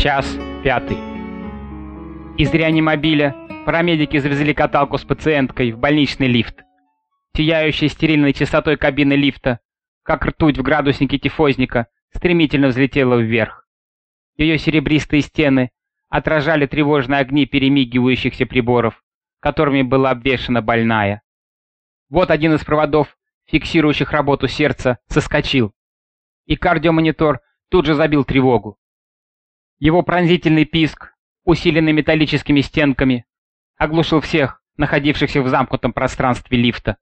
Час пятый. Из реанимобиля парамедики завезли каталку с пациенткой в больничный лифт. Сияющая стерильной чистотой кабины лифта, как ртуть в градуснике тифозника, стремительно взлетела вверх. Ее серебристые стены отражали тревожные огни перемигивающихся приборов, которыми была обвешана больная. Вот один из проводов, фиксирующих работу сердца, соскочил, и кардиомонитор тут же забил тревогу. Его пронзительный писк, усиленный металлическими стенками, оглушил всех, находившихся в замкнутом пространстве лифта.